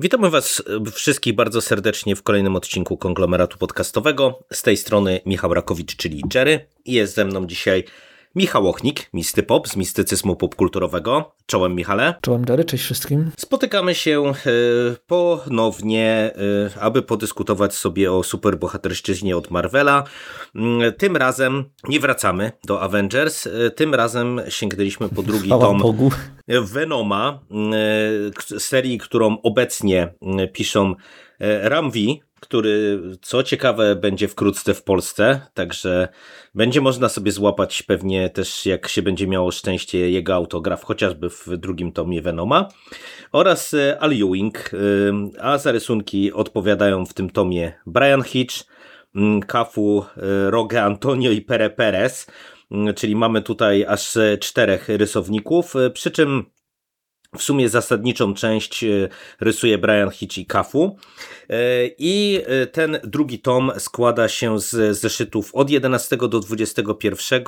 Witamy Was wszystkich bardzo serdecznie w kolejnym odcinku konglomeratu podcastowego. Z tej strony Michał Rakowicz, czyli Jerry. Jest ze mną dzisiaj Michał Ochnik, Misty Pop z mistycyzmu popkulturowego. Czołem Michale. Czołem Jerry, cześć wszystkim. Spotykamy się e, ponownie, e, aby podyskutować sobie o superbohaterszczyźnie od Marvela. Mm, tym razem nie wracamy do Avengers, e, tym razem sięgnęliśmy po drugi Chwała tom Bogu. Venoma, serii, którą obecnie piszą Ramvi, który co ciekawe będzie wkrótce w Polsce, także będzie można sobie złapać pewnie też jak się będzie miało szczęście jego autograf, chociażby w drugim tomie Venoma. Oraz e, Al Ewing, e, a za rysunki odpowiadają w tym tomie Brian Hitch, Kafu, e, Roge Antonio i Pere Perez, czyli mamy tutaj aż czterech rysowników, przy czym w sumie zasadniczą część e, rysuje Brian Hitch i Kafu. E, I e, ten drugi tom składa się z zeszytów od 11 do 21,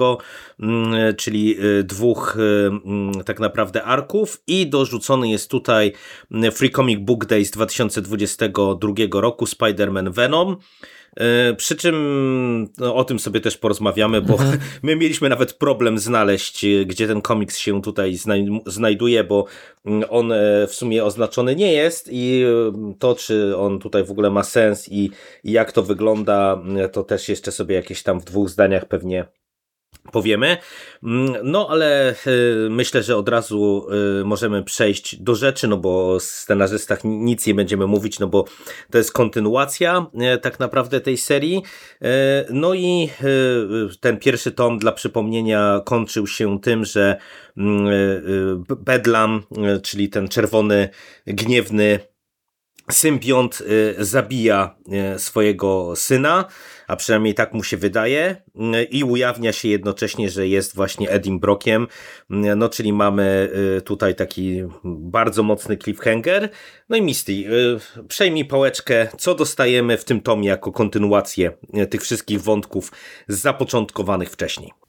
mm, czyli dwóch mm, tak naprawdę arków i dorzucony jest tutaj Free Comic Book Day z 2022 roku Spider-Man Venom. E, przy czym no, o tym sobie też porozmawiamy, bo mhm. my mieliśmy nawet problem znaleźć, e, gdzie ten komiks się tutaj znajduje, bo mm, on e, w sumie oznaczony nie jest i to, czy on tutaj w ogóle ma sens i, i jak to wygląda, to też jeszcze sobie jakieś tam w dwóch zdaniach pewnie powiemy. Mm, no ale y, myślę, że od razu y, możemy przejść do rzeczy, no bo o scenarzystach nic nie będziemy mówić, no bo to jest kontynuacja y, tak naprawdę tej serii. No i ten pierwszy tom dla przypomnienia kończył się tym, że mm, Bedlam, czyli ten czerwony, gniewny symbiont zabija swojego syna a przynajmniej tak mu się wydaje i ujawnia się jednocześnie, że jest właśnie Edim Brokiem, no czyli mamy y, tutaj taki bardzo mocny cliffhanger. No i Misty, y, przejmij pałeczkę, co dostajemy w tym tomie jako kontynuację y, tych wszystkich wątków zapoczątkowanych wcześniej.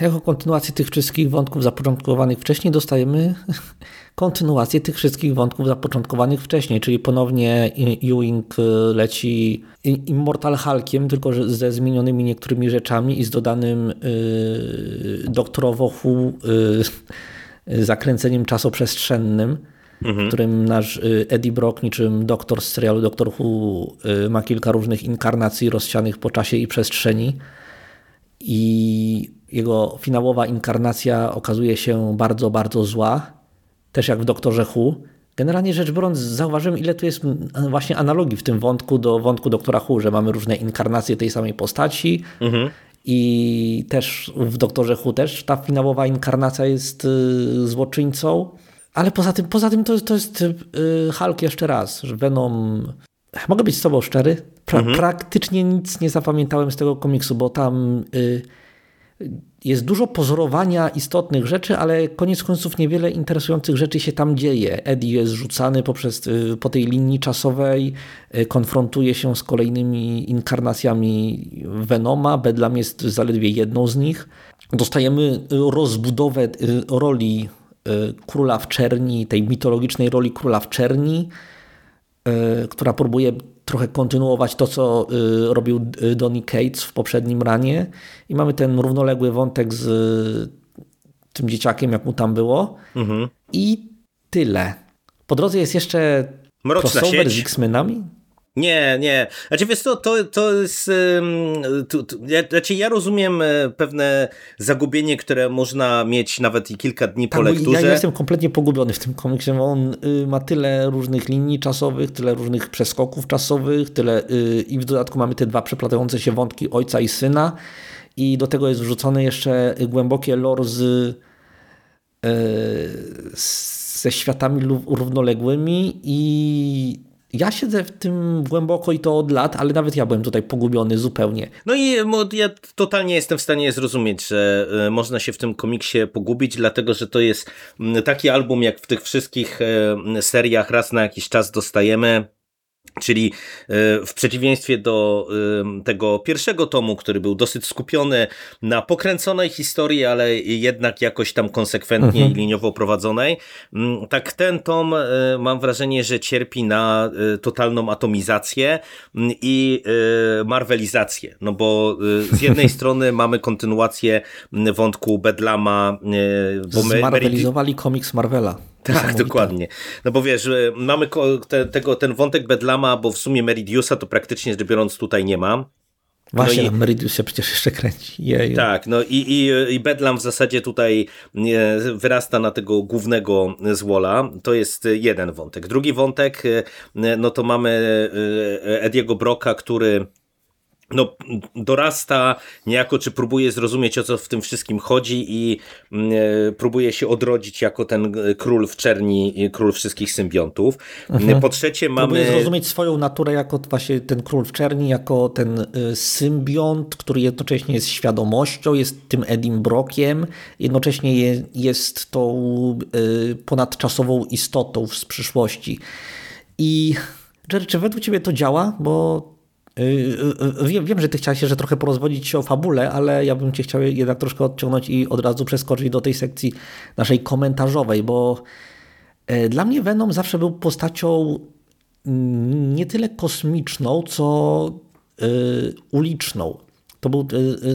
Jako kontynuację tych wszystkich wątków zapoczątkowanych wcześniej dostajemy kontynuację tych wszystkich wątków zapoczątkowanych wcześniej, czyli ponownie Ewing leci Immortal Hulkiem, tylko ze zmienionymi niektórymi rzeczami i z dodanym yy, doktorowochu yy, zakręceniem czasoprzestrzennym, mhm. w którym nasz y, Eddie Brock niczym doktor z serialu Doctor Who ma kilka różnych inkarnacji rozsianych po czasie i przestrzeni i jego finałowa inkarnacja okazuje się bardzo, bardzo zła, też jak w Doktorze Who, Generalnie rzecz biorąc, zauważyłem, ile tu jest właśnie analogii w tym wątku do wątku doktora Hu, że mamy różne inkarnacje tej samej postaci. Mhm. I też w Doktorze Hu też ta finałowa inkarnacja jest y, złoczyńcą. Ale poza tym, poza tym to, to jest y, Hulk jeszcze raz, że Venom... Mogę być z tobą szczery? Pra mhm. Praktycznie nic nie zapamiętałem z tego komiksu, bo tam... Y, jest dużo pozorowania istotnych rzeczy, ale koniec końców niewiele interesujących rzeczy się tam dzieje. Eddie jest rzucany poprzez, y, po tej linii czasowej, y, konfrontuje się z kolejnymi inkarnacjami Venoma. Bedlam jest zaledwie jedną z nich. Dostajemy rozbudowę y, roli króla w czerni, tej mitologicznej roli króla w czerni, która próbuje trochę kontynuować to, co y, robił y, Donny Cates w poprzednim ranie i mamy ten równoległy wątek z y, tym dzieciakiem, jak mu tam było mhm. i tyle. Po drodze jest jeszcze Mroczna crossover sieć. z X-Menami. Nie, nie. Znaczy wiesz co, to, to jest... To, to, ja, znaczy ja rozumiem e, pewne zagubienie, które można mieć nawet i kilka dni tak, po lekturze. Ja jestem kompletnie pogubiony w tym komiksie, bo on y, ma tyle różnych linii czasowych, tyle różnych przeskoków czasowych, tyle y, i w dodatku mamy te dwa przeplatające się wątki ojca i syna i do tego jest wrzucone jeszcze głębokie lore z, y, ze światami równoległymi i ja siedzę w tym głęboko i to od lat, ale nawet ja byłem tutaj pogubiony zupełnie. No i ja totalnie jestem w stanie zrozumieć, że e, można się w tym komiksie pogubić, dlatego że to jest taki album, jak w tych wszystkich e, seriach raz na jakiś czas dostajemy Czyli e, w przeciwieństwie do tego pierwszego tomu, który był dosyć skupiony na pokręconej historii, ale jednak jakoś tam konsekwentnie mhm. i liniowo prowadzonej, tak ten tom e, mam wrażenie, że cierpi na e, totalną atomizację i marvelizację. No bo z jednej strony mamy kontynuację wątku Bedlama. Bo Zmarvelizowali komiks Marvela. Tak, dokładnie. No bo wiesz, mamy te, tego, ten wątek Bedlama, bo w sumie Meridiusa to praktycznie rzecz biorąc tutaj nie ma. Właśnie, no i, Meridius się przecież jeszcze kręci. Jeju. Tak, no i, i, i Bedlam w zasadzie tutaj wyrasta na tego głównego złola. To jest jeden wątek. Drugi wątek, e, no to mamy e, Ediego Broka, który no, dorasta niejako, czy próbuje zrozumieć, o co w tym wszystkim chodzi i e, próbuje się odrodzić jako ten e, król w czerni, król wszystkich symbiontów. Mhm. Po trzecie mamy... Próbuje zrozumieć swoją naturę jako właśnie ten król w czerni, jako ten e, symbiont, który jednocześnie jest świadomością, jest tym Edim Brokiem, jednocześnie jest tą ponadczasową istotą z przyszłości. I Jerry, czy według Ciebie to działa? Bo Y, y, y, wiem, wiem, że ty chciałeś że trochę porozwodzić się o fabule, ale ja bym cię chciał jednak troszkę odciągnąć i od razu przeskoczyć do tej sekcji naszej komentarzowej, bo dla mnie Venom zawsze był postacią nie tyle kosmiczną, co uliczną. To był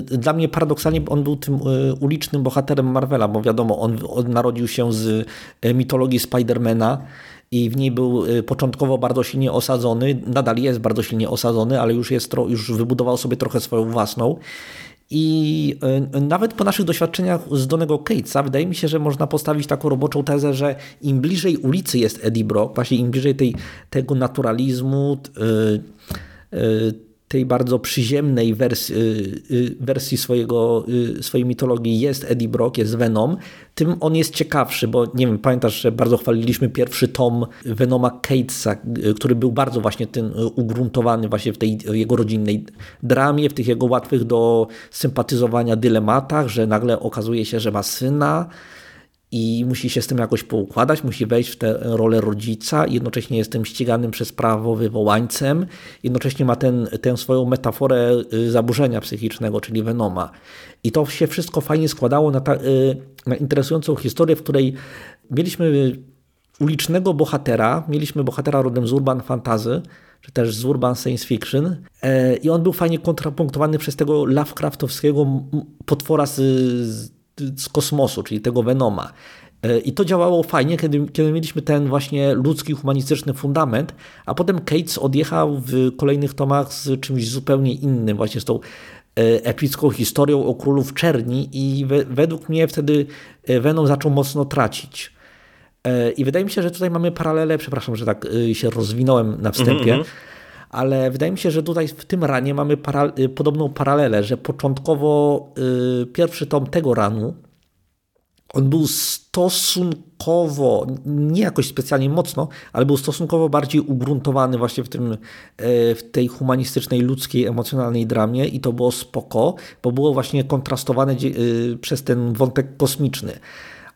dla mnie paradoksalnie on był tym ulicznym bohaterem Marvela, bo wiadomo, on narodził się z mitologii Spidermana i w niej był y, początkowo bardzo silnie osadzony, nadal jest bardzo silnie osadzony, ale już, jest, już wybudował sobie trochę swoją własną. I y, nawet po naszych doświadczeniach z Donego Catesa wydaje mi się, że można postawić taką roboczą tezę, że im bliżej ulicy jest Eddie Brock, właśnie im bliżej tej, tego naturalizmu, yy, yy, tej bardzo przyziemnej wersji, y, y, wersji swojego, y, swojej mitologii jest Eddie Brock, jest Venom, tym on jest ciekawszy, bo nie wiem, pamiętasz, że bardzo chwaliliśmy pierwszy tom Venoma Catesa, który był bardzo właśnie ten ugruntowany właśnie w tej jego rodzinnej dramie, w tych jego łatwych do sympatyzowania dylematach, że nagle okazuje się, że ma syna, i musi się z tym jakoś poukładać, musi wejść w tę rolę rodzica, jednocześnie jest tym ściganym przez prawo wywołańcem, jednocześnie ma ten, tę swoją metaforę y, zaburzenia psychicznego, czyli Venoma. I to się wszystko fajnie składało na, ta, y, na interesującą historię, w której mieliśmy ulicznego bohatera, mieliśmy bohatera rodem z urban fantazy, czy też z urban science fiction. E, i on był fajnie kontrapunktowany przez tego Lovecraftowskiego potwora z, z z kosmosu, czyli tego Venoma. E, I to działało fajnie, kiedy, kiedy mieliśmy ten właśnie ludzki, humanistyczny fundament, a potem Cates odjechał w kolejnych tomach z czymś zupełnie innym, właśnie z tą e, epicką historią o królu w czerni i we, według mnie wtedy e, Venom zaczął mocno tracić. I wydaje mi się, że tutaj mamy paralele, przepraszam, że tak się rozwinąłem na wstępie, mm -hmm. Ale wydaje mi się, że tutaj w tym ranie mamy para, podobną paralelę, że początkowo pierwszy tom tego ranu, on był stosunkowo, nie jakoś specjalnie mocno, ale był stosunkowo bardziej ugruntowany właśnie w, tym, e, w tej humanistycznej, ludzkiej, emocjonalnej dramie i to było spoko, bo było właśnie kontrastowane przez ten wątek kosmiczny.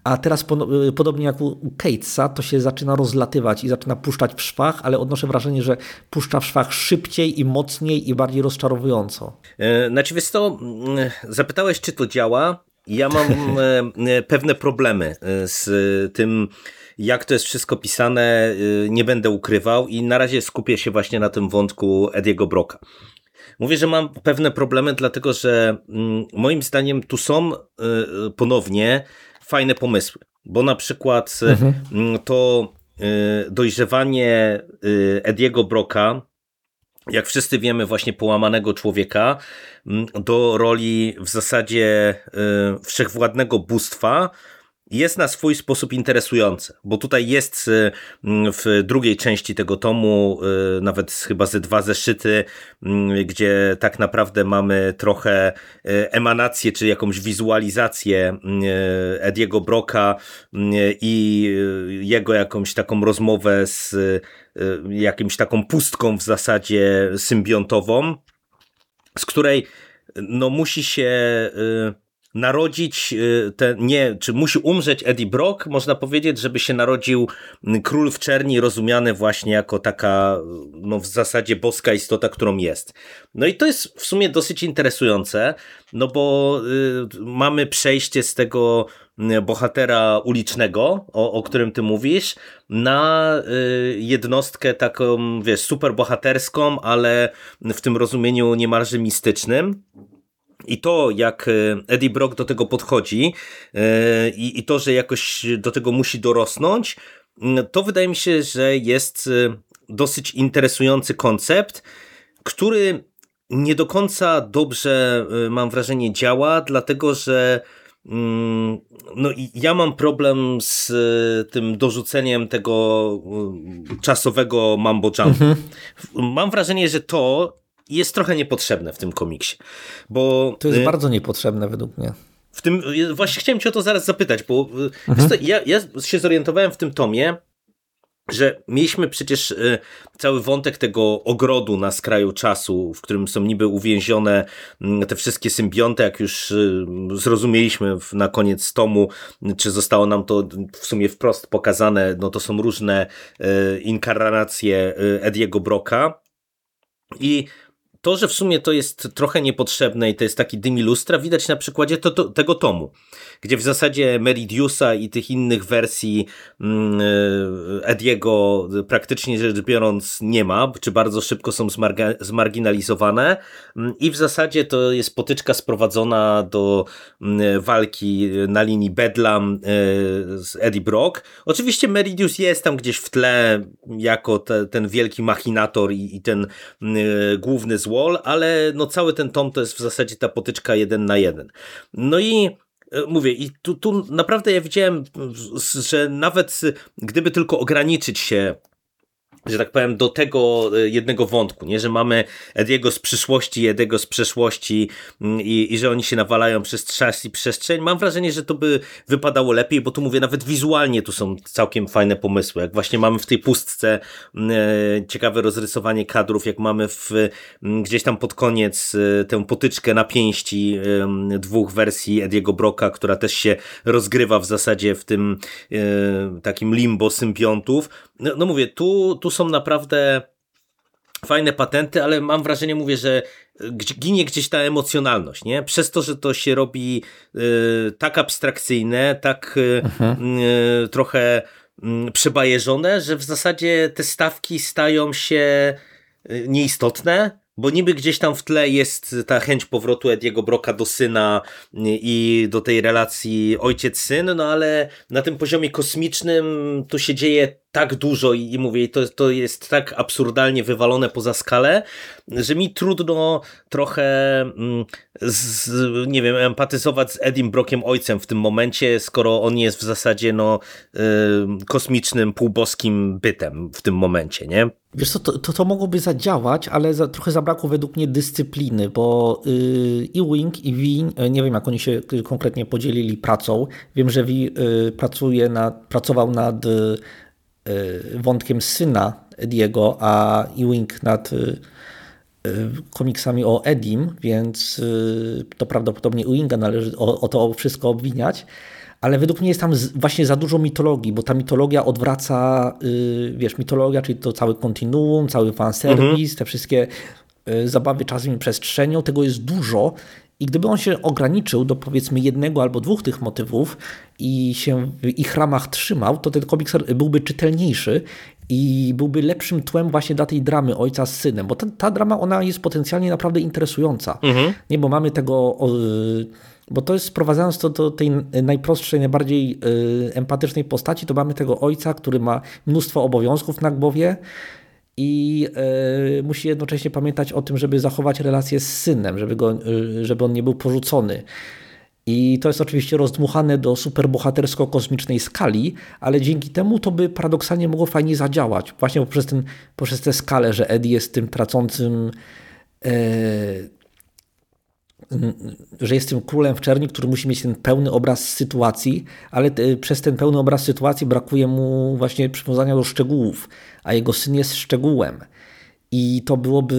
A teraz e, podobnie jak u Catesa, to się zaczyna rozlatywać i zaczyna puszczać w szwach, ale odnoszę wrażenie, że puszcza w szwach szybciej i mocniej i bardziej rozczarowująco. Znaczy wiesz co, mm, zapytałeś czy to działa, ja mam e, e, pewne problemy e, z tym, jak to jest wszystko pisane. Nie będę ukrywał i na razie skupię się właśnie na tym wątku Ediego Broka. Mówię, że mam pewne problemy, dlatego że mm, moim zdaniem tu są ponownie fajne pomysły. Bo na przykład mhm. to dojrzewanie Ediego Broka jak wszyscy wiemy, właśnie połamanego człowieka do roli w zasadzie wszechwładnego bóstwa jest na swój sposób interesujące, bo tutaj jest y, w drugiej części tego tomu y, nawet chyba ze dwa zeszyty, gdzie tak naprawdę mamy trochę emanację, czy jakąś wizualizację Ediego Broka i jego jakąś taką rozmowę z Y, jakimś taką pustką w zasadzie symbiontową, z której no musi się y, narodzić ten, nie, czy musi umrzeć Eddie Brock, można powiedzieć, żeby się narodził król w czerni, rozumiany właśnie jako taka, no w zasadzie boska istota, którą jest. No i to jest w sumie dosyć interesujące, no bo y, mamy przejście z tego bohatera ulicznego, o, o którym ty mówisz, na y, jednostkę taką, wiesz, super bohaterską, ale w tym rozumieniu niemalże mistycznym. I to, jak y, Eddie Brock do tego podchodzi y, i to, że jakoś do tego musi dorosnąć, to wydaje mi się, że jest dosyć interesujący koncept, który nie do końca dobrze, mam wrażenie, działa, dlatego że Mm, no i ja mam problem z e, tym dorzuceniem tego e, czasowego mambo jumpu. Mhm. Mam wrażenie, że to jest trochę niepotrzebne w tym komiksie. Bo, to jest y bardzo niepotrzebne według mnie. W tym, właśnie chciałem cię o to zaraz zapytać, bo mhm. to, ja, ja się zorientowałem w tym tomie, że mieliśmy przecież y, cały wątek tego ogrodu na skraju czasu, w którym są niby uwięzione mm, te wszystkie symbionty, jak już y, zrozumieliśmy na koniec tomu, czy zostało nam to w sumie wprost pokazane, no to są różne y, inkarnacje Ediego Broka i to, że w sumie to jest trochę niepotrzebne i to jest taki dym lustra, widać na przykładzie to, to, tego tomu, gdzie w zasadzie Meridiusa i tych innych wersji e, Ediego praktycznie rzecz biorąc nie ma, czy bardzo szybko są zmarga, zmarginalizowane mm, i w zasadzie to jest potyczka sprowadzona do mm, walki na linii Bedlam e, z Eddie Brock. Oczywiście Meridius jest tam gdzieś w tle jako te, ten wielki machinator i, i ten e, główny zło Wall, ale no cały ten tom to jest w zasadzie ta potyczka jeden na jeden. No i e, mówię, i tu, tu naprawdę ja widziałem, że nawet gdyby tylko ograniczyć się że tak powiem, do tego e, jednego wątku, nie? że mamy Ediego z przyszłości, Ediego z przeszłości mm, i, i że oni się nawalają przez czas i przestrzeń. Mam wrażenie, że to by wypadało lepiej, bo tu mówię, nawet wizualnie tu są całkiem fajne pomysły. Jak właśnie mamy w tej pustce mm, e, ciekawe rozrysowanie kadrów, jak mamy w, mm, gdzieś tam pod koniec e, tę potyczkę na pięści dwóch wersji Ediego Broka, która też się rozgrywa w zasadzie w tym takim limbo symbiontów. No, no mówię, tu, tu są naprawdę fajne patenty, ale mam wrażenie, mówię, że ginie gdzieś ta emocjonalność, nie? Przez to, że to się robi y, tak abstrakcyjne, tak y, trochę y, przebajeżone, że w zasadzie te stawki stają się nieistotne, bo niby gdzieś tam w tle jest ta chęć powrotu Ediego Broka do syna i do tej relacji ojciec-syn, no ale na tym poziomie kosmicznym tu się dzieje tak dużo i, mówię, to, to jest tak absurdalnie wywalone poza skalę, że mi trudno trochę mm, z, nie wiem, empatyzować z Edim Brokiem ojcem w tym momencie, skoro on jest w zasadzie no, y, kosmicznym, półboskim bytem w tym momencie, nie? Wiesz co, to, to, to mogłoby zadziałać, ale za, trochę zabrakło według mnie dyscypliny, bo yy, i Wing i Vi, y, nie wiem jak oni się konkretnie podzielili pracą. Wiem, że Vi yy, pracuje nad, pracował nad wątkiem syna Ediego, a Ewing nad y, y, komiksami o Edim, więc y, to prawdopodobnie Ewinga należy o, o to wszystko obwiniać ale według mnie jest tam właśnie za dużo mitologii, bo ta mitologia odwraca, wiesz, mitologia, czyli to cały kontinuum, cały fanserwis, mhm. te wszystkie zabawy czasem i przestrzenią, tego jest dużo i gdyby on się ograniczył do powiedzmy jednego albo dwóch tych motywów i się w ich ramach trzymał, to ten komiks byłby czytelniejszy i byłby lepszym tłem właśnie dla tej dramy ojca z synem, bo ta, ta drama ona jest potencjalnie naprawdę interesująca. Mhm. Nie, bo mamy tego. Bo to jest sprowadzając to do tej najprostszej, najbardziej y, empatycznej postaci, to mamy tego ojca, który ma mnóstwo obowiązków na głowie i y, musi jednocześnie pamiętać o tym, żeby zachować relację z synem, żeby, go, y, żeby on nie był porzucony. I to jest oczywiście rozdmuchane do superbohatersko-kosmicznej skali, ale dzięki temu to by paradoksalnie mogło fajnie zadziałać. Właśnie poprzez, ten, poprzez tę skalę, że Eddie jest tym tracącym, e, że jest tym królem w czerni, który musi mieć ten pełny obraz sytuacji, ale te, przez ten pełny obraz sytuacji brakuje mu właśnie przywiązania do szczegółów, a jego syn jest szczegółem. I to byłoby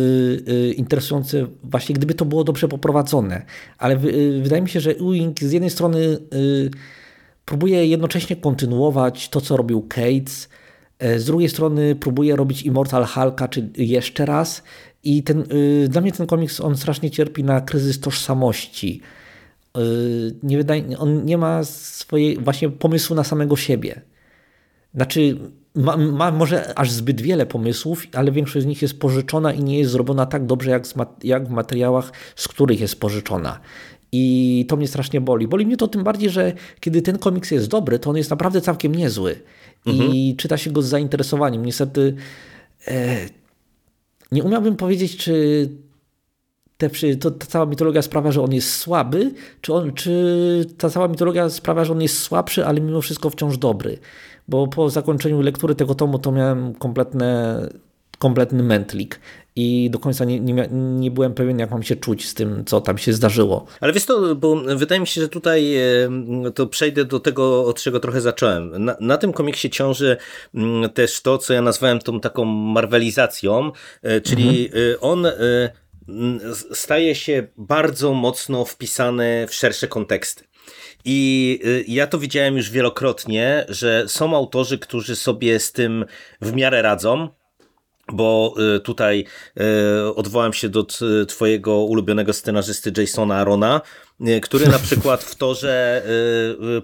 y, interesujące właśnie, gdyby to było dobrze poprowadzone. Ale y, wydaje mi się, że Ewing z jednej strony y, próbuje jednocześnie kontynuować to, co robił Cates, z drugiej strony próbuje robić Immortal Hulka, czy jeszcze raz. I ten, dla mnie ten komiks, on strasznie cierpi na kryzys tożsamości. Nie wydaje, on nie ma swojej właśnie pomysłu na samego siebie. Znaczy, ma, ma, może aż zbyt wiele pomysłów, ale większość z nich jest pożyczona i nie jest zrobiona tak dobrze, jak, jak w materiałach, z których jest pożyczona. I to mnie strasznie boli. Boli mnie to tym bardziej, że kiedy ten komiks jest dobry, to on jest naprawdę całkiem niezły. Mhm. I czyta się go z zainteresowaniem. Niestety e, nie umiałbym powiedzieć, czy te, to, ta cała mitologia sprawia, że on jest słaby, czy, on, czy ta cała mitologia sprawia, że on jest słabszy, ale mimo wszystko wciąż dobry. Bo po zakończeniu lektury tego tomu to miałem kompletne, kompletny mętlik i do końca nie, nie, nie, byłem pewien, jak mam się czuć z tym, co tam się zdarzyło. Ale wiesz to, bo wydaje mi się, że tutaj e, to przejdę do tego, od czego trochę zacząłem. Na, na tym komiksie ciąży mm, też to, co ja nazwałem tą taką marvelizacją, e, czyli mhm. E, on staje się bardzo mocno wpisany w szersze konteksty. I ja to widziałem już wielokrotnie, że są autorzy, którzy sobie z tym w miarę radzą, bo y, tutaj y, odwołam się do twojego ulubionego scenarzysty Jasona Arona, który na przykład w to, że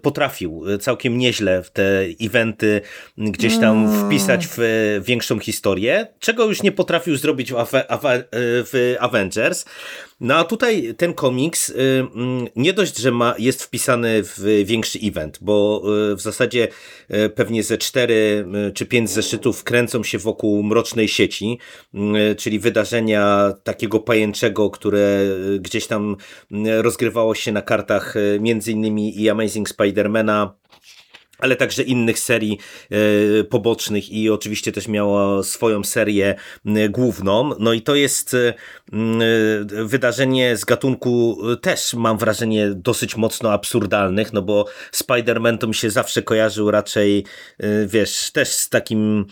potrafił całkiem nieźle w te eventy gdzieś tam mm. wpisać w większą historię, czego już nie potrafił zrobić w Avengers. No a tutaj ten komiks y, mm, nie dość, że ma, jest wpisany w większy event, bo y, w zasadzie y, pewnie ze cztery czy pięć zeszytów kręcą się wokół mrocznej sieci, czyli wydarzenia takiego pajęczego, które gdzieś tam rozgrywało się na kartach między innymi i Amazing Spidermana, ale także innych serii e, pobocznych i oczywiście też miała swoją serię główną. No i to jest e, wydarzenie z gatunku też mam wrażenie dosyć mocno absurdalnych, no bo Spider-Man to mi się zawsze kojarzył raczej, e, wiesz, też z takim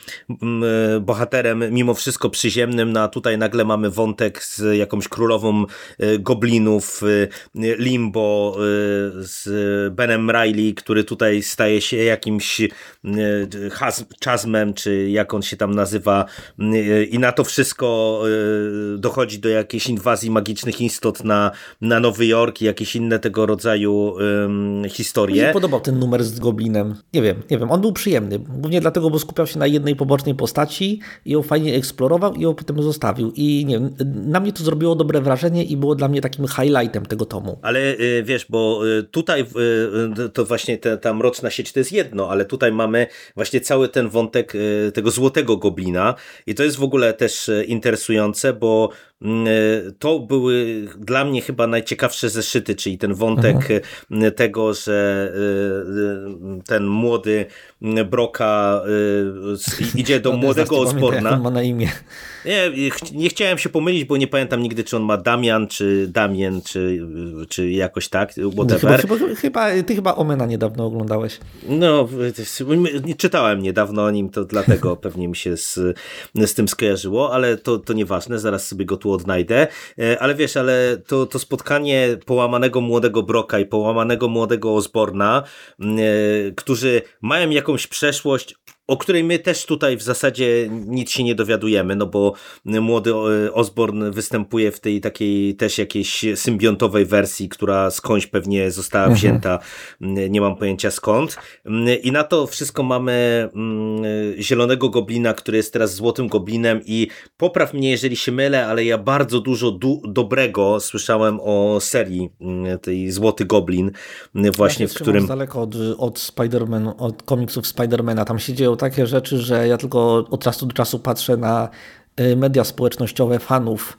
bohaterem mimo wszystko przyziemnym, no a tutaj nagle mamy wątek z jakąś królową goblinów, Limbo, z Benem Riley, który tutaj staje się jakimś e, czasmem, czy jak on się tam nazywa e, i na to wszystko e, dochodzi do jakiejś inwazji magicznych istot na, na Nowy Jork i jakieś inne tego rodzaju historie. Mi się podobał ten numer z Goblinem. Nie wiem, nie wiem, on był przyjemny. Głównie dlatego, bo skupiał się na jednej pobocznej postaci i ją fajnie eksplorował i ją potem zostawił. I nie wiem, na mnie to zrobiło dobre wrażenie i było dla mnie takim highlightem tego tomu. Ale wiesz, bo tutaj to właśnie ta, ta mroczna sieć to jest jedno, ale tutaj mamy właśnie cały ten wątek e, tego złotego goblina. I to jest w ogóle też e, interesujące, bo to były dla mnie chyba najciekawsze zeszyty, czyli ten wątek mhm. tego, że ten młody Broka idzie do młodego Osborna. ma na imię. Nie, nie chciałem się pomylić, bo nie pamiętam nigdy, czy on ma Damian, czy Damien, czy, czy jakoś tak, whatever. Chyba, chyba, chyba, ty chyba Omena niedawno oglądałeś. No, czytałem niedawno o nim, to dlatego pewnie mi się z, z tym skojarzyło, ale to, to nieważne, zaraz sobie go tu odnajdę. E, ale wiesz, ale to, to spotkanie połamanego młodego Broka i połamanego młodego Osborna, e, którzy mają jakąś przeszłość, o której my też tutaj w zasadzie nic się nie dowiadujemy, no bo młody Osborn występuje w tej takiej też jakiejś symbiontowej wersji, która skądś pewnie została mhm. wzięta, mhm. nie mam pojęcia skąd. I na to wszystko mamy zielonego goblina, który jest teraz złotym goblinem i popraw mnie, jeżeli się mylę, ale ja bardzo dużo du dobrego słyszałem o serii tej Złoty Goblin, właśnie ja w którym... daleko od, od Spider-Man, od komiksów Spidermana, tam się dzieją takie rzeczy, że ja tylko od czasu do czasu patrzę na y, media społecznościowe fanów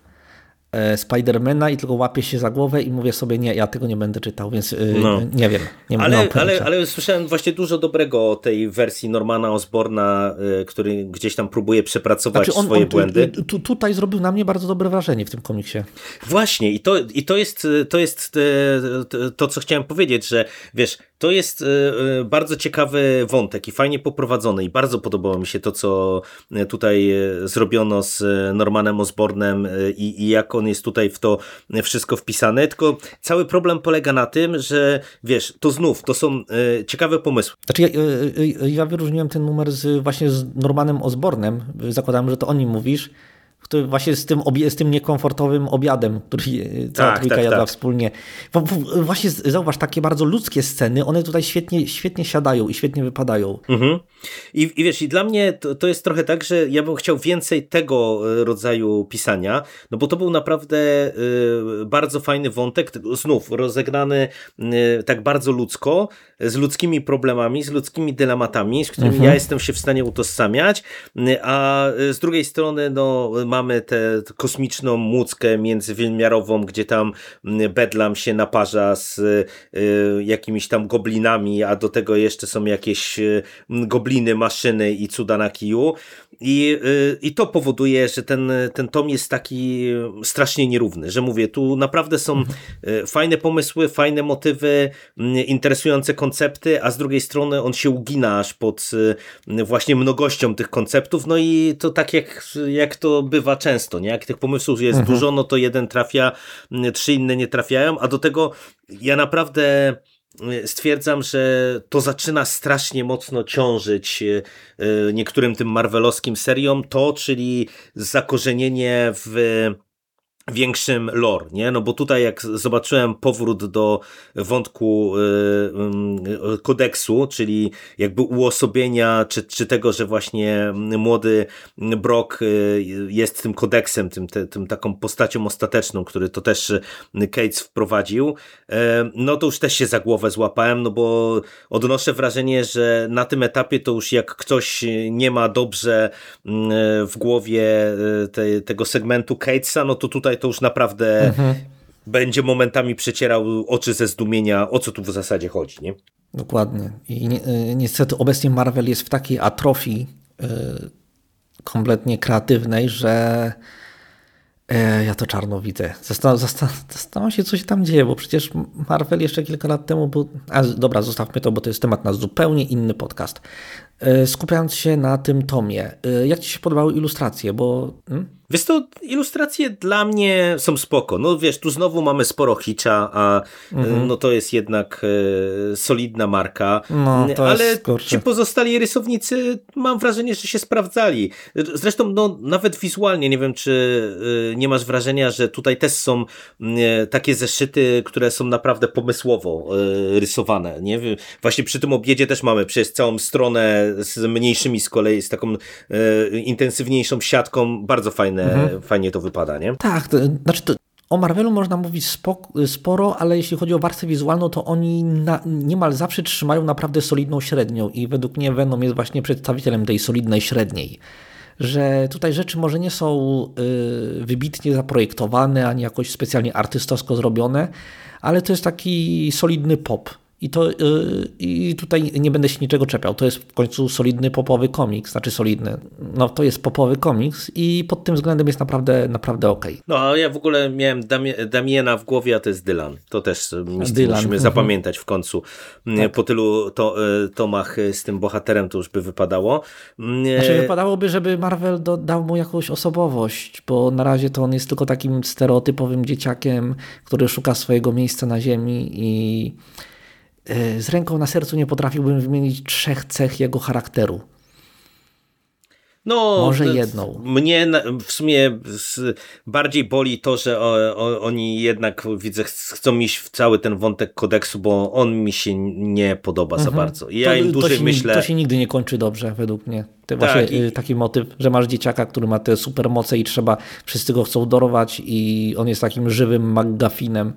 e, Spidermana i tylko łapię się za głowę i mówię sobie, nie, ja tego nie będę czytał, więc y, no. nie wiem. Nie ale, ale, ale słyszałem właśnie dużo dobrego o tej wersji Normana Osborna, y, który gdzieś tam próbuje przepracować znaczy on, swoje on tu, błędy. Tu, tutaj zrobił na mnie bardzo dobre wrażenie w tym komiksie. Właśnie i to, i to jest, to, jest to, co chciałem powiedzieć, że wiesz, to jest bardzo ciekawy wątek i fajnie poprowadzony i bardzo podobało mi się to, co tutaj zrobiono z Normanem Osbornem i, i jak on jest tutaj w to wszystko wpisany, tylko cały problem polega na tym, że wiesz, to znów, to są ciekawe pomysły. Znaczy ja, ja wyróżniłem ten numer z, właśnie z Normanem Osbornem, zakładam, że to o nim mówisz, który właśnie z tym, z tym niekomfortowym obiadem, który cała tak, trójka tak, jadła tak. wspólnie. Właśnie zauważ, takie bardzo ludzkie sceny, one tutaj świetnie, świetnie siadają i świetnie wypadają. Mhm. I, I wiesz, i dla mnie to, to jest trochę tak, że ja bym chciał więcej tego e, rodzaju pisania, no bo to był naprawdę y, bardzo fajny wątek, znów rozegrany y, tak bardzo ludzko, z ludzkimi problemami, z ludzkimi dylematami, z którymi mhm. ja jestem się w stanie utożsamiać, a z drugiej strony no mamy tę kosmiczną młódzkę międzywymiarową, gdzie tam Bedlam się naparza z y, jakimiś tam goblinami, a do tego jeszcze są jakieś y, gobliny, maszyny i cuda na kiju. I, y, I to powoduje, że ten, ten tom jest taki strasznie nierówny, że mówię, tu naprawdę są fajne pomysły, fajne motywy, interesujące koncepty, a z drugiej strony on się ugina aż pod właśnie mnogością tych konceptów, no i to tak jak, jak to by bywa często, nie? Jak tych pomysłów jest mhm. dużo, no to jeden trafia, trzy inne nie trafiają, a do tego ja naprawdę stwierdzam, że to zaczyna strasznie mocno ciążyć e, niektórym tym marvelowskim seriom, to, czyli zakorzenienie w większym lore, nie? No bo tutaj jak zobaczyłem powrót do wątku y, y, kodeksu, czyli jakby uosobienia, czy, czy tego, że właśnie młody Brock y, jest tym kodeksem, tym, tym taką postacią ostateczną, który to też Cates wprowadził, no to już też się za głowę złapałem, no bo odnoszę wrażenie, że na tym etapie to już jak ktoś nie ma dobrze w głowie te, tego segmentu Catesa, no to tutaj to już naprawdę mhm. będzie momentami przecierał oczy ze zdumienia, o co tu w zasadzie chodzi, nie? Dokładnie. I ni y, niestety obecnie Marvel jest w takiej atrofii yy, kompletnie kreatywnej, że yy, ja to czarno widzę. Zastanawiam się, co się tam dzieje, bo przecież Marvel jeszcze kilka lat temu był... A dobra, zostawmy to, bo to jest temat na zupełnie inny podcast. Yy, skupiając się na tym tomie, jak Ci się podobały ilustracje, bo... Hmm? Wiesz to, ilustracje dla mnie są spoko. No wiesz, tu znowu mamy sporo hicza, a mhm. no to jest jednak e, solidna marka. No, ale ci pozostali rysownicy mam wrażenie, że się sprawdzali. Zresztą no nawet wizualnie, nie wiem czy e, nie masz wrażenia, że tutaj też są e, takie zeszyty, które są naprawdę pomysłowo e, rysowane. Nie? Właśnie przy tym obiedzie też mamy przez całą stronę z mniejszymi z kolei, z taką e, intensywniejszą siatką, bardzo fajne mhm. fajnie to wypada, nie? Tak, to, znaczy to, o Marvelu można mówić sporo, ale jeśli chodzi o warstwę wizualną, to oni na, niemal zawsze trzymają naprawdę solidną średnią i według mnie Venom jest właśnie przedstawicielem tej solidnej średniej. Że tutaj rzeczy może nie są y, wybitnie zaprojektowane, ani jakoś specjalnie artystowsko zrobione, ale to jest taki solidny pop i, to, yy, I tutaj nie będę się niczego czepiał. To jest w końcu solidny popowy komiks, znaczy solidny. No to jest popowy komiks i pod tym względem jest naprawdę, naprawdę okej. Okay. No a ja w ogóle miałem Damie, Damiena w głowie, a to jest Dylan. To też Dylan. musimy mhm. zapamiętać w końcu. Tak. Po tylu to, y, tomach z tym bohaterem to już by wypadało. Znaczy wypadałoby, żeby Marvel dodał mu jakąś osobowość, bo na razie to on jest tylko takim stereotypowym dzieciakiem, który szuka swojego miejsca na ziemi i z ręką na sercu nie potrafiłbym wymienić trzech cech jego charakteru. No, Może jedną. Mnie w sumie bardziej boli to, że oni jednak widzę, chcą iść w cały ten wątek kodeksu, bo on mi się nie podoba mhm. za bardzo. I ja to, im dłużej to się, myślę. To się nigdy nie kończy dobrze, według mnie. To tak, właśnie i... Y, taki motyw, że masz dzieciaka, który ma te supermoce i trzeba, wszyscy go chcą dorować i on jest takim żywym McGuffinem.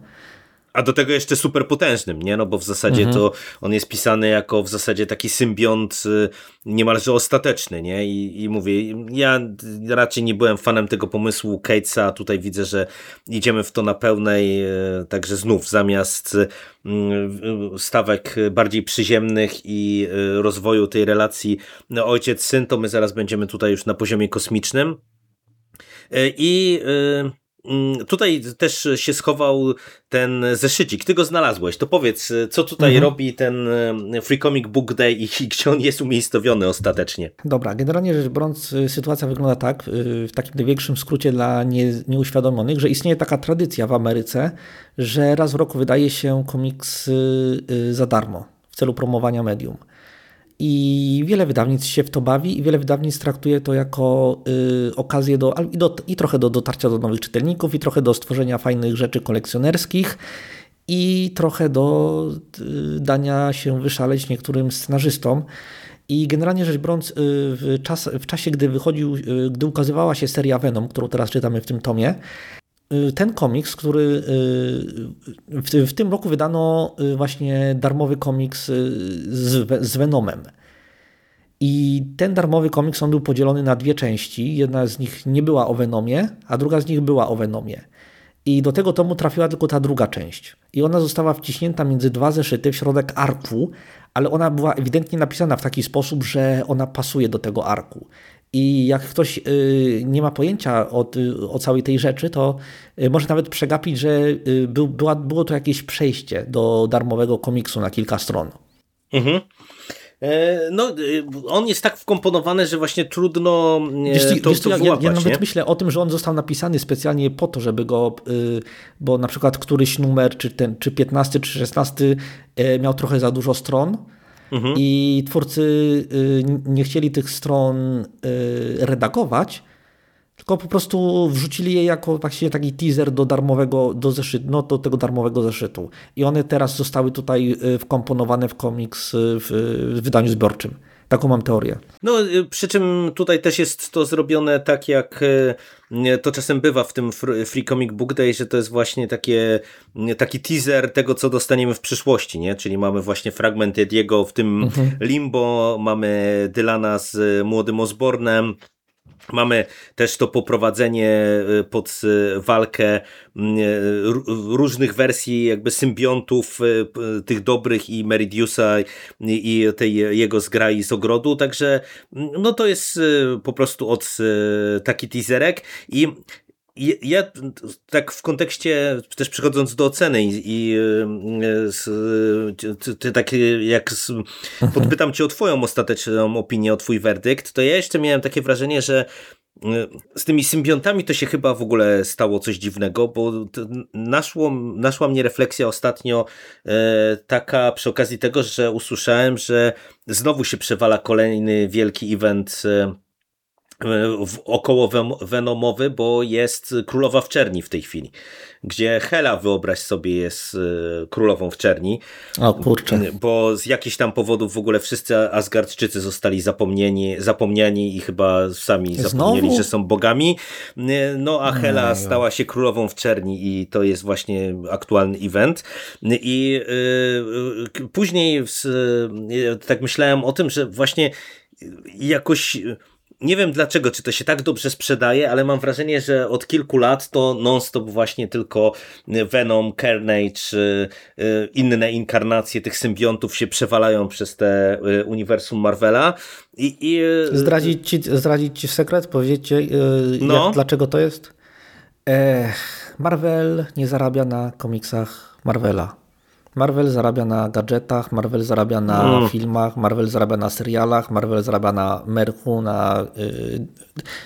A do tego jeszcze super potężnym, nie? No bo w zasadzie mhm. to on jest pisany jako w zasadzie taki symbiont y, niemalże ostateczny, nie? I, I mówię, ja raczej nie byłem fanem tego pomysłu Catesa, a tutaj widzę, że idziemy w to na pełnej, y, także znów zamiast y, stawek bardziej przyziemnych i rozwoju tej relacji ojciec-syn, to my zaraz będziemy tutaj już na poziomie kosmicznym. I tutaj też się schował ten zeszycik. Ty go znalazłeś. To powiedz, co tutaj mhm. robi ten Free Comic Book Day i gdzie on jest umiejscowiony ostatecznie? Dobra, generalnie rzecz biorąc, sytuacja wygląda tak, w takim największym skrócie dla nie, nieuświadomionych, że istnieje taka tradycja w Ameryce, że raz w roku wydaje się komiks za darmo w celu promowania medium. I wiele wydawnictw się w to bawi i wiele wydawnictw traktuje to jako y, okazję do i, do i, trochę do dotarcia do nowych czytelników, i trochę do stworzenia fajnych rzeczy kolekcjonerskich, i trochę do y, dania się wyszaleć niektórym scenarzystom. I generalnie rzecz biorąc, y, w, czas, w czasie, gdy wychodził, y, gdy ukazywała się seria Venom, którą teraz czytamy w tym tomie, ten komiks, który w, w, tym roku wydano właśnie darmowy komiks z, z Venomem. I ten darmowy komiks on był podzielony na dwie części. Jedna z nich nie była o Venomie, a druga z nich była o Venomie. I do tego tomu trafiła tylko ta druga część. I ona została wciśnięta między dwa zeszyty w środek arku, ale ona była ewidentnie napisana w taki sposób, że ona pasuje do tego arku. I jak ktoś y, nie ma pojęcia o, o całej tej rzeczy, to y, może nawet przegapić, że y, była, było to jakieś przejście do darmowego komiksu na kilka stron. Mhm. E, no, e, on jest tak wkomponowany, że właśnie trudno e, wiesz, to, wiesz, to ja, ja, ja, nawet myślę o tym, że on został napisany specjalnie po to, żeby go, bo na przykład któryś numer, czy, ten, czy 15, czy 16 miał trochę za dużo stron, mhm. i twórcy nie chcieli tych stron redagować, tylko po prostu wrzucili je jako właśnie taki teaser do darmowego, do zeszytu, no do tego darmowego zeszytu. I one teraz zostały tutaj y, wkomponowane w komiks y, w wydaniu zbiorczym. Taką mam teorię. No, y, przy czym tutaj też jest to zrobione tak, jak to czasem bywa w tym Free Comic Book Day, że to jest właśnie takie, taki teaser tego, co dostaniemy w przyszłości, nie? Czyli mamy właśnie fragment Ediego w tym mhm. Limbo, mamy Dylana z młodym Osbornem, Mamy też to poprowadzenie y, pod y, walkę mm, y, różnych wersji jakby symbiontów tych dobrych i Meridiusa i tej jego zgrai z ogrodu, także mm, no to jest po prostu od taki teaserek. I ja tak w kontekście, też przechodząc do oceny i, i ty, tak jak mhm. podpytam cię o twoją ostateczną opinię, o twój werdykt, to ja jeszcze miałem takie wrażenie, że z tymi symbiontami to się chyba w ogóle stało coś dziwnego, bo naszło, naszła mnie refleksja ostatnio e, taka przy okazji tego, że usłyszałem, że znowu się przewala kolejny wielki event e, około Venomowy, bo jest Królowa w Czerni w tej chwili, gdzie Hela, wyobraź sobie, jest e, Królową w Czerni. O kurczę. Bo z jakichś tam powodów w ogóle wszyscy Asgardczycy zostali zapomnieni, zapomniani i chyba sami Znowu? zapomnieli, że są bogami. E, no a Hela stała się Królową w Czerni i to jest właśnie aktualny event. I później tak myślałem o tym, że właśnie jakoś nie wiem dlaczego, czy to się tak dobrze sprzedaje, ale mam wrażenie, że od kilku lat to non-stop właśnie tylko Venom, Carnage, y, y, inne inkarnacje tych symbiontów się przewalają przez te y, uniwersum Marvela. I, i... Zdradzić, ci, zdradzić ci sekret? Powiedzcie, no. jak, dlaczego to jest? Ech, Marvel nie zarabia na komiksach Marvela. Marvel zarabia na gadżetach, Marvel zarabia na mm. filmach, Marvel zarabia na serialach, Marvel zarabia na merchu, na y,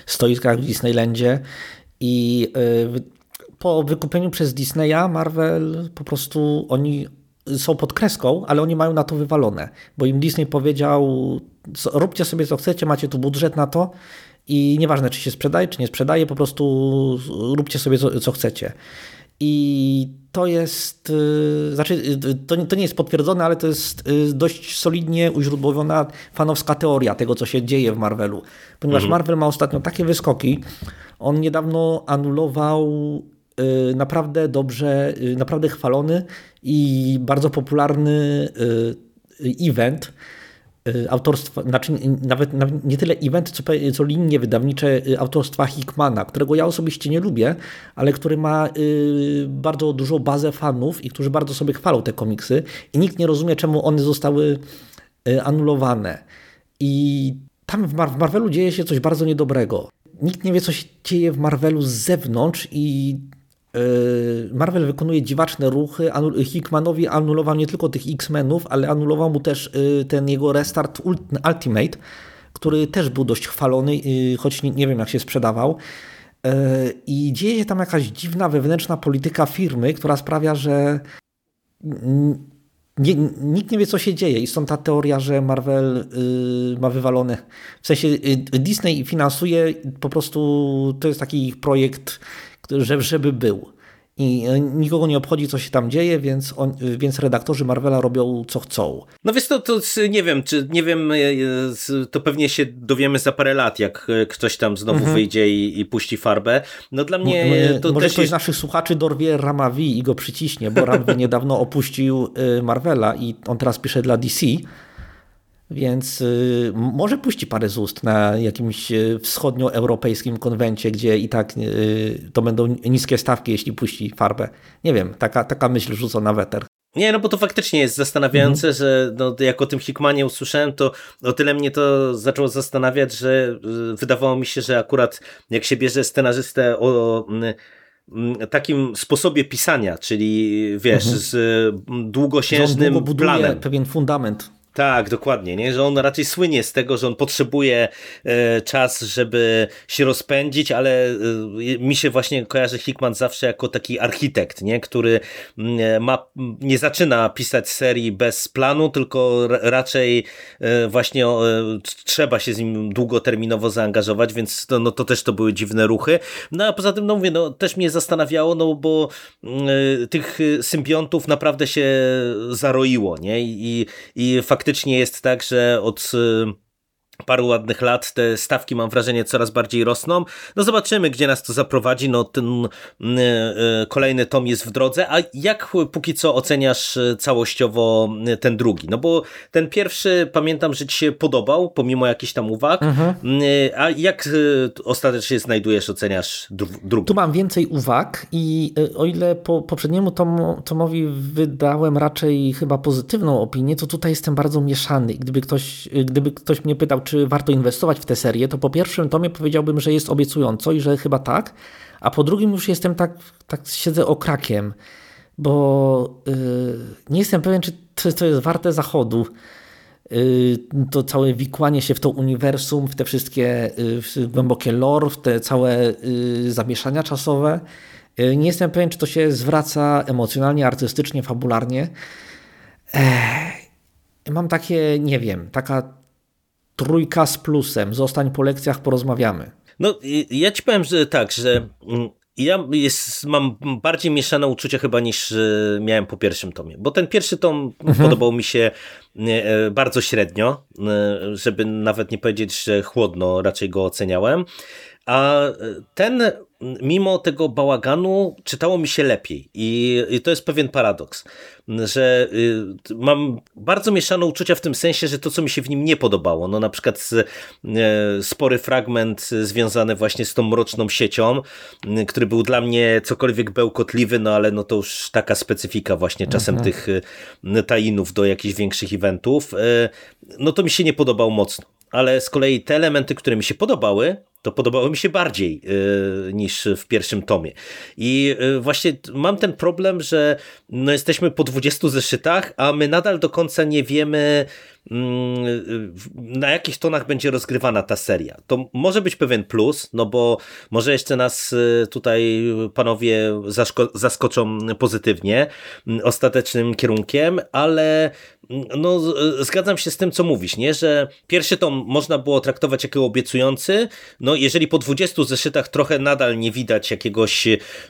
stoiskach w Disneylandzie i y, po wykupieniu przez Disneya Marvel po prostu oni są pod kreską, ale oni mają na to wywalone, bo im Disney powiedział róbcie sobie co chcecie, macie tu budżet na to i nieważne czy się sprzedaje, czy nie sprzedaje, po prostu róbcie sobie co, co chcecie. I to jest, y, znaczy y, to, to nie jest potwierdzone, ale to jest y, dość solidnie uźródłowiona fanowska teoria tego, co się dzieje w Marvelu. Ponieważ mhm. Marvel ma ostatnio takie wyskoki, on niedawno anulował naprawdę dobrze, naprawdę chwalony i bardzo popularny event, Y, autorstwa, znaczy nawet, nawet nie tyle event, co, co linie wydawnicze y, autorstwa Hickmana, którego ja osobiście nie lubię, ale który ma y, bardzo dużą bazę fanów i którzy bardzo sobie chwalą te komiksy i nikt nie rozumie, czemu one zostały anulowane. I tam w, Mar w Marvelu dzieje się coś bardzo niedobrego. Nikt nie wie, co się dzieje w Marvelu z zewnątrz i Marvel wykonuje dziwaczne ruchy. Hickmanowi anulował nie tylko tych X-Menów, ale anulował mu też yy, ten jego restart Ultimate, który też był dość chwalony, yy, choć nie, wiem jak się sprzedawał. I dzieje się tam jakaś dziwna wewnętrzna polityka firmy, która sprawia, że nie, nikt nie wie, co się dzieje i stąd ta teoria, że Marvel ma wywalone. W sensie Disney finansuje po prostu, to jest taki projekt, żeby był i e, nikogo nie obchodzi, co się tam dzieje, więc, on, więc redaktorzy Marvela robią, co chcą. No wiesz, to, to nie wiem, czy nie wiem, e, to pewnie się dowiemy za parę lat, jak e, ktoś tam znowu mhm. wyjdzie i, i, puści farbę. No dla mnie to Może ktoś jest... z naszych słuchaczy dorwie Ramawi i go przyciśnie, bo Ramawi niedawno opuścił Marvela i on teraz pisze dla DC. Więc y, może puści parę z ust na jakimś y, wschodnioeuropejskim konwencie, gdzie i tak y, to będą niskie stawki, jeśli puści farbę. Nie wiem, taka, taka myśl rzuca na weter. Nie, no bo to faktycznie jest zastanawiające, mhm. że no, jak o tym Hickmanie usłyszałem, to o tyle mnie to zaczęło zastanawiać, że wydawało mi się, że akurat jak się bierze scenarzystę o takim sposobie pisania, czyli wiesz, mhm. z długosiężnym planem. pewien fundament. Tak, dokładnie, nie? że on raczej słynie z tego, że on potrzebuje e, czas, żeby się rozpędzić, ale e, mi się właśnie kojarzy Hickman zawsze jako taki architekt, nie? który mm, e, ma, nie zaczyna pisać serii bez planu, tylko raczej e, właśnie e, trzeba się z nim długoterminowo zaangażować, więc to, no, to też to były dziwne ruchy. No a poza tym, no mówię, no, też mnie zastanawiało, no bo mm, e, tych symbiontów naprawdę się zaroiło, nie? I, i faktycznie faktycznie jest tak, że od y, paru ładnych lat te stawki mam wrażenie coraz bardziej rosną. No zobaczymy, gdzie nas to zaprowadzi. No ten y, y, kolejny tom jest w drodze. A jak póki co oceniasz całościowo ten drugi? No bo ten pierwszy pamiętam, że ci się podobał, pomimo jakichś tam uwag. Mhm. A jak ostatecznie znajdujesz, oceniasz drugi? Tu mam więcej uwag i o ile po poprzedniemu tomu, tomowi wydałem raczej chyba pozytywną opinię, to tutaj jestem bardzo mieszany. Gdyby ktoś, gdyby ktoś mnie pytał, czy warto inwestować w tę serię, to po pierwszym tomie powiedziałbym, że jest obiecująco i że chyba tak, a po drugim już jestem tak, tak siedzę okrakiem, bo yy, nie jestem pewien, czy to, to jest warte zachodu. Yy, to całe wikłanie się w to uniwersum, w te wszystkie yy, głębokie lore, w te całe yy, zamieszania czasowe. Y, nie jestem pewien, czy to się zwraca emocjonalnie, artystycznie, fabularnie. Mam takie, nie wiem, taka trójka z plusem. Zostań po lekcjach, porozmawiamy. No, ja ci powiem, że tak, że mm, ja jest, mam bardziej mieszane uczucia chyba niż miałem po pierwszym tomie, bo ten pierwszy tom mhm. podobał mi się e, bardzo średnio, e, żeby nawet nie powiedzieć, że chłodno raczej go oceniałem, a ten mimo tego bałaganu czytało mi się lepiej I, i, to jest pewien paradoks, że y, mam bardzo mieszane uczucia w tym sensie, że to co mi się w nim nie podobało, no na przykład y, spory fragment związany właśnie z tą mroczną siecią, y, który był dla mnie cokolwiek bełkotliwy, no ale no to już taka specyfika właśnie czasem mhm. tych tajinów do jakichś większych eventów, no to mi się nie podobał mocno ale z kolei te elementy, które mi się podobały, to podobało mi się bardziej yy, niż w pierwszym tomie. I yy, właśnie mam ten problem, że no, jesteśmy po 20 zeszytach, a my nadal do końca nie wiemy, na jakich tonach będzie rozgrywana ta seria. To może być pewien plus, no bo może jeszcze nas y, tutaj panowie zaskoczą pozytywnie mm, ostatecznym kierunkiem, ale mm, no, zgadzam się z tym, co mówisz, nie? że pierwszy tom można było traktować jako obiecujący, no jeżeli po 20 zeszytach trochę nadal nie widać jakiegoś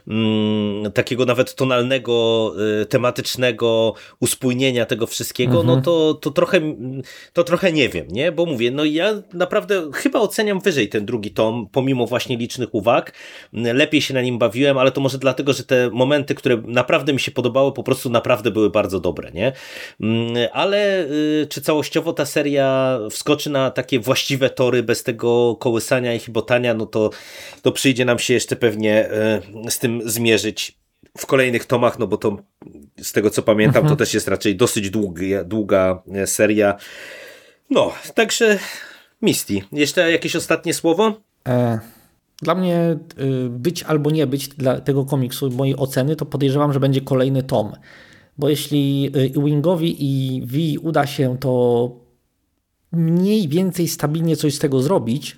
mm, takiego nawet tonalnego, y, tematycznego uspójnienia tego wszystkiego, no mhm. no to, to trochę to trochę nie wiem, nie? Bo mówię, no ja naprawdę chyba oceniam wyżej ten drugi tom, pomimo właśnie licznych uwag. Lepiej się na nim bawiłem, ale to może dlatego, że te momenty, które naprawdę mi się podobały, po prostu naprawdę były bardzo dobre, nie? Mm, ale y, czy całościowo ta seria wskoczy na takie właściwe tory bez tego kołysania i chibotania, no to, to przyjdzie nam się jeszcze pewnie y, z tym zmierzyć w kolejnych tomach, no bo to z tego co pamiętam, mhm. to też jest raczej dosyć długi, długa e, seria. No, także Misty, jeszcze jakieś ostatnie słowo? E, dla mnie y, być albo nie być dla tego komiksu, mojej oceny, to podejrzewam, że będzie kolejny tom. Bo jeśli y, Wingowi i V uda się to mniej więcej stabilnie coś z tego zrobić,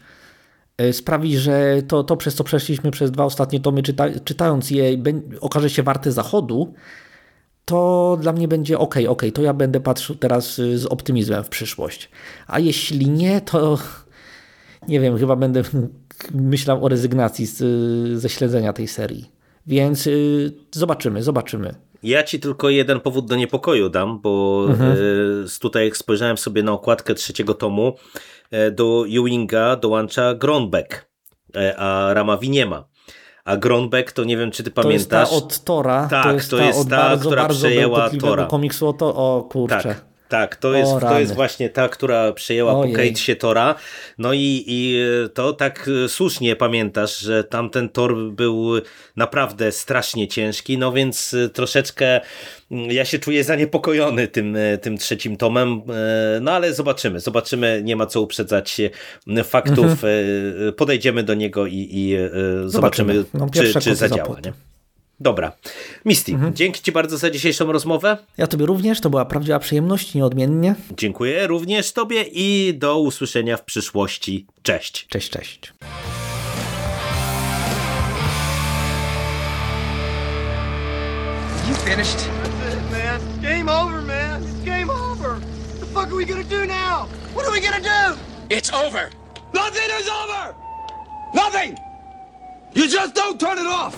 sprawi, że to, to przez co przeszliśmy przez dwa ostatnie tomy, czyta, czytając je, okaże się warte zachodu, to dla mnie będzie ok, ok, to ja będę patrzył teraz y, z optymizmem w przyszłość. A jeśli nie, to nie wiem, chyba będę myślał o rezygnacji z, ze śledzenia tej serii. Więc y, zobaczymy, zobaczymy. Ja ci tylko jeden powód do niepokoju dam, bo Mhm. e, z- tutaj spojrzałem sobie na okładkę trzeciego tomu, e, do Ewinga dołącza Gronbeck, e, a Ramawi nie ma. A Gronbeck to nie wiem, czy ty To jest pamiętasz. ta od Tora. Tak, to jest to ta jest od ta, bardzo, która bardzo przejęła Tora. komiksu o to, o kurczę. Tak, tak, to jest, O, to jest właśnie ta, która przejęła po Ojej. Katesie Tora. No i, i to tak e, słusznie pamiętasz, że tamten Tor był naprawdę strasznie ciężki, no więc e, troszeczkę mm, ja się czuję zaniepokojony tym, e, tym trzecim tomem, no ale zobaczymy, zobaczymy, nie ma co uprzedzać faktów, e, podejdziemy do niego i, i zobaczymy, Mhm. No, czy, czy zadziała. Nie? Misty, Misty, Mhm. dzięki Ci bardzo za dzisiejszą rozmowę. Ja tobie również, to była prawdziwa przyjemność, nieodmiennie. Dziękuję również Tobie i do usłyszenia w przyszłości. Cześć. Cześć, cześć. You finished? That's it, man. It's game over, man. It's game over. What the fuck are we gonna do now? What are we gonna do? It's over. Nothing is over! Nothing! You just don't turn it off!